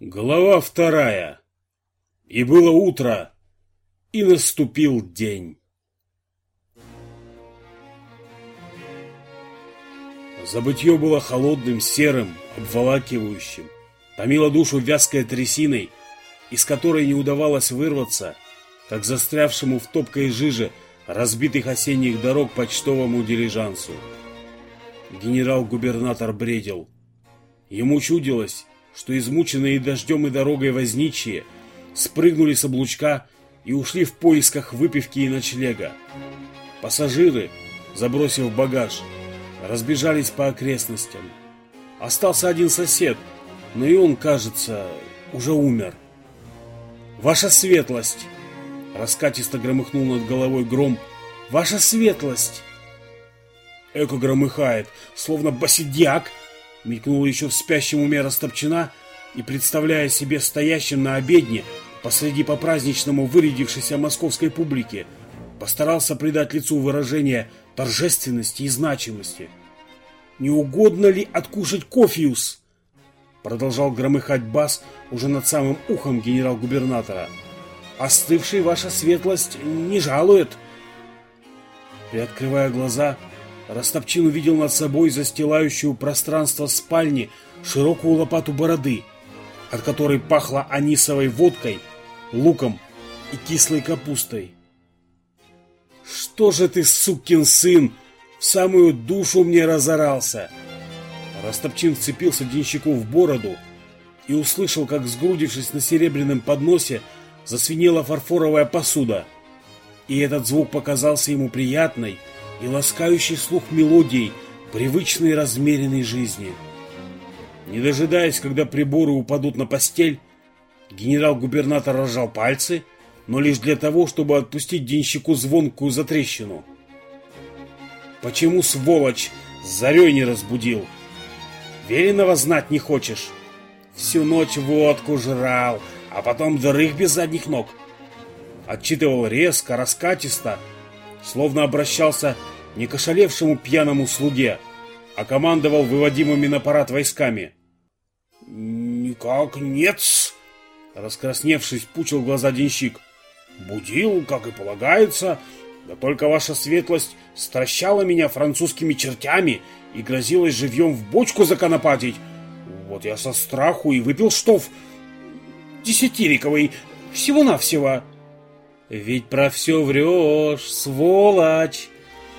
Глава вторая. И было утро, и наступил день. Забытье было холодным, серым, обволакивающим. Томило душу вязкой трясиной, из которой не удавалось вырваться, как застрявшему в топкой жиже разбитых осенних дорог почтовому дилижансу. Генерал-губернатор бредил. Ему чудилось, что измученные дождем и дорогой возничие спрыгнули с облучка и ушли в поисках выпивки и ночлега. Пассажиры, забросив багаж, разбежались по окрестностям. Остался один сосед, но и он, кажется, уже умер. «Ваша светлость!» Раскатисто громыхнул над головой гром. «Ваша светлость!» Эко громыхает, словно басидяк, мелькнула еще в спящем уме Растопчина и, представляя себе стоящим на обедне посреди по-праздничному вырядившейся московской публики, постарался придать лицу выражение торжественности и значимости. «Не угодно ли откушать кофеюс?» Продолжал громыхать бас уже над самым ухом генерал-губернатора. «Остывший ваша светлость не жалует». Приоткрывая глаза, Растопчин увидел над собой застилающую пространство спальни широкую лопату бороды, от которой пахло анисовой водкой, луком и кислой капустой. «Что же ты, сукин сын, в самую душу мне разорался!» Растопчин вцепился денщику в бороду и услышал, как, сгрудившись на серебряном подносе, засвинела фарфоровая посуда. И этот звук показался ему приятной, и ласкающий слух мелодий привычной размеренной жизни. Не дожидаясь, когда приборы упадут на постель, генерал-губернатор разжал пальцы, но лишь для того, чтобы отпустить денщику звонкую затрещину. «Почему, сволочь, зарей не разбудил? Веренного знать не хочешь? Всю ночь водку жрал, а потом дрых без задних ног». Отчитывал резко, раскатисто, словно обращался не к пьяному слуге, а командовал выводимыми на парад войсками. «Никак нет Раскрасневшись, пучил глаза денщик. «Будил, как и полагается, да только ваша светлость стращала меня французскими чертями и грозилась живьем в бочку законопатить. Вот я со страху и выпил штоф десятириковый, всего-навсего». «Ведь про все врешь, сволочь!»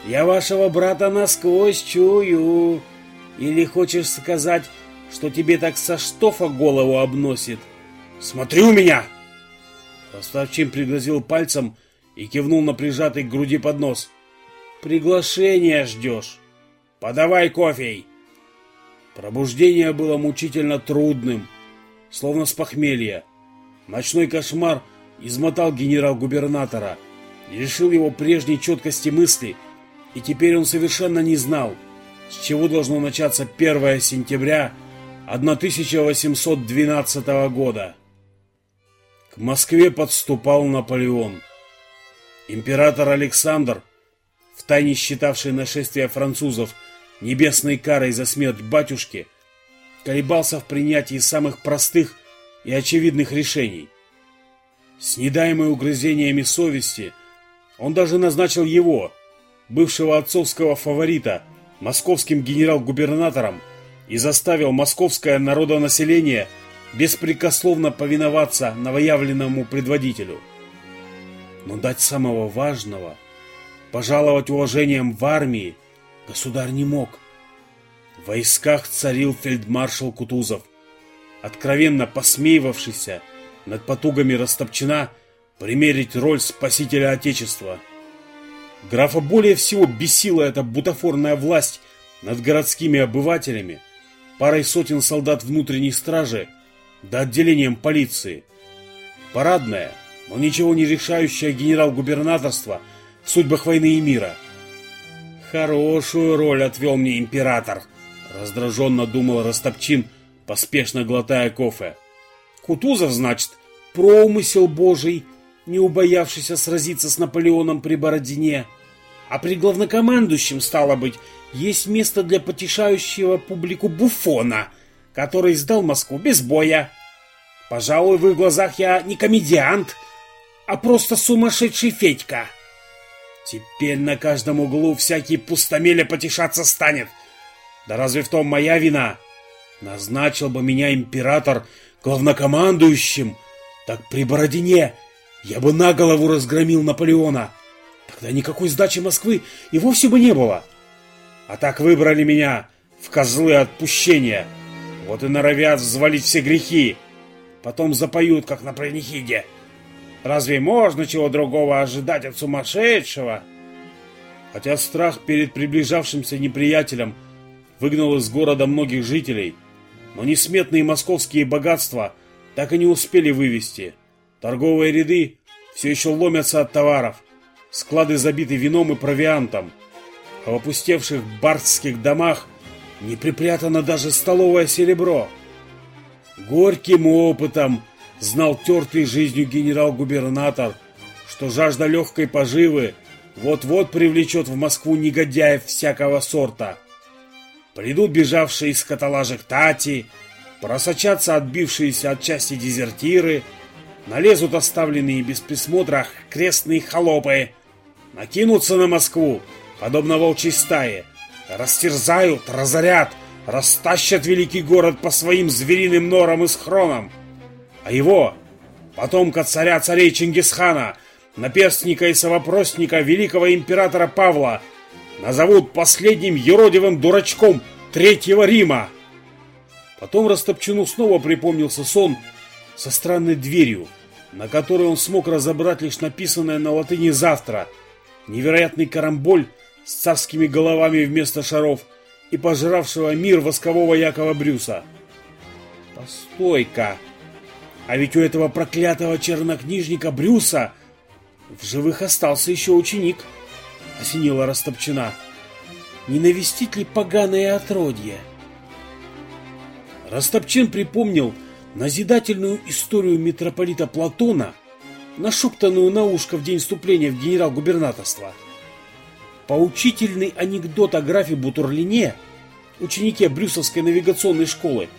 Я вашего брата насквозь чую. Или хочешь сказать, что тебе так со штофа голову обносит? Смотри у меня!» Поставчин пригрозил пальцем и кивнул на прижатый к груди поднос. «Приглашение ждешь? Подавай кофе!» Пробуждение было мучительно трудным, словно с похмелья. Ночной кошмар измотал генерал-губернатора лишил его прежней четкости мысли – и теперь он совершенно не знал, с чего должно начаться 1 сентября 1812 года. К Москве подступал Наполеон. Император Александр, втайне считавший нашествие французов небесной карой за смерть батюшки, колебался в принятии самых простых и очевидных решений. С недаемой угрызениями совести он даже назначил его – бывшего отцовского фаворита, московским генерал-губернатором и заставил московское народонаселение беспрекословно повиноваться новоявленному предводителю. Но дать самого важного, пожаловать уважением в армии, государь не мог. В войсках царил фельдмаршал Кутузов, откровенно посмеивавшийся над потугами Растопчина примерить роль спасителя Отечества – Графа более всего бесила эта бутафорная власть над городскими обывателями, парой сотен солдат внутренней стражи да отделением полиции. Парадное, но ничего не решающее генерал-губернаторство в судьбах войны и мира. «Хорошую роль отвел мне император», — раздраженно думал Растопчин, поспешно глотая кофе. «Кутузов, значит, промысел божий, не убоявшийся сразиться с Наполеоном при Бородине. А при главнокомандующем, стало быть, есть место для потешающего публику буфона, который сдал Москву без боя. Пожалуй, в их глазах я не комедиант, а просто сумасшедший Федька. Теперь на каждом углу всякий пустомеля потешаться станет. Да разве в том моя вина? Назначил бы меня император главнокомандующим, так при Бородине я бы на голову разгромил Наполеона. Тогда никакой сдачи Москвы и вовсе бы не было. А так выбрали меня в козлы отпущения. Вот и норовят взвалить все грехи. Потом запоют, как на панихиде. Разве можно чего другого ожидать от сумасшедшего? Хотя страх перед приближавшимся неприятелем выгнал из города многих жителей, но несметные московские богатства так и не успели вывести. Торговые ряды все еще ломятся от товаров, склады забиты вином и провиантом, а в опустевших бардских домах не припрятано даже столовое серебро. Горьким опытом знал тертый жизнью генерал-губернатор, что жажда легкой поживы вот-вот привлечет в Москву негодяев всякого сорта. Придут бежавшие из каталажек Тати, просочатся отбившиеся от части дезертиры, налезут оставленные без присмотра крестные холопы, накинутся на Москву, подобно волчьей стае, растерзают, разорят, растащат великий город по своим звериным норам и схронам. А его, потомка царя царей Чингисхана, наперстника и совопростника великого императора Павла, назовут последним юродивым дурачком Третьего Рима. Потом Растопчину снова припомнился сон со странной дверью, на которой он смог разобрать лишь написанное на латыни «завтра», невероятный карамболь с царскими головами вместо шаров и пожравшего мир воскового Якова Брюса. Постой-ка! А ведь у этого проклятого чернокнижника Брюса в живых остался еще ученик, осенила Растопчина. Не навестить ли поганое отродье? Растопчин припомнил назидательную историю митрополита Платона, нашептанную на ушко в день вступления в генерал-губернаторство. Поучительный анекдот о графе Бутурлине, ученике Брюсовской навигационной школы,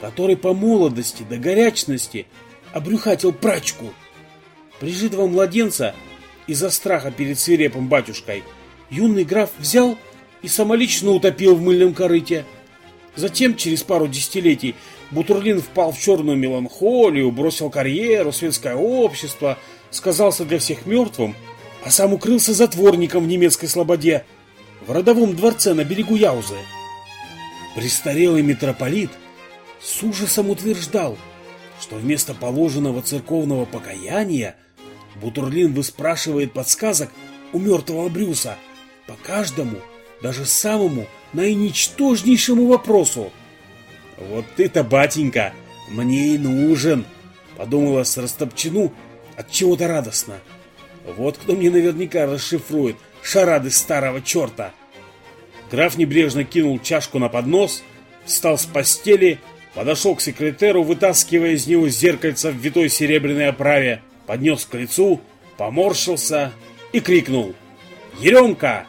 который по молодости до горячности обрюхатил прачку. Прижитого младенца из-за страха перед свирепым батюшкой юный граф взял и самолично утопил в мыльном корыте. Затем, через пару десятилетий, Бутурлин впал в черную меланхолию, бросил карьеру, светское общество, сказался для всех мертвым, а сам укрылся затворником в немецкой слободе, в родовом дворце на берегу Яузы. Престарелый митрополит с ужасом утверждал, что вместо положенного церковного покаяния Бутурлин выспрашивает подсказок у мертвого Брюса по каждому, даже самому наиничтожнейшему вопросу. «Вот ты-то, батенька, мне и нужен!» Подумала с Растопчину от чего-то радостно. «Вот кто мне наверняка расшифрует шарады старого черта!» Граф небрежно кинул чашку на поднос, встал с постели, подошел к секретеру, вытаскивая из него зеркальце в витой серебряной оправе, поднес к лицу, поморщился и крикнул «Еремка!»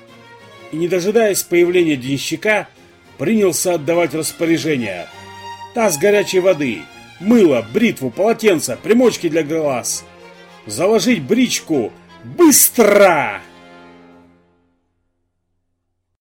И, не дожидаясь появления денщика, принялся отдавать распоряжения. Таз горячей воды, мыло, бритву, полотенце, примочки для глаз. Заложить бричку быстро!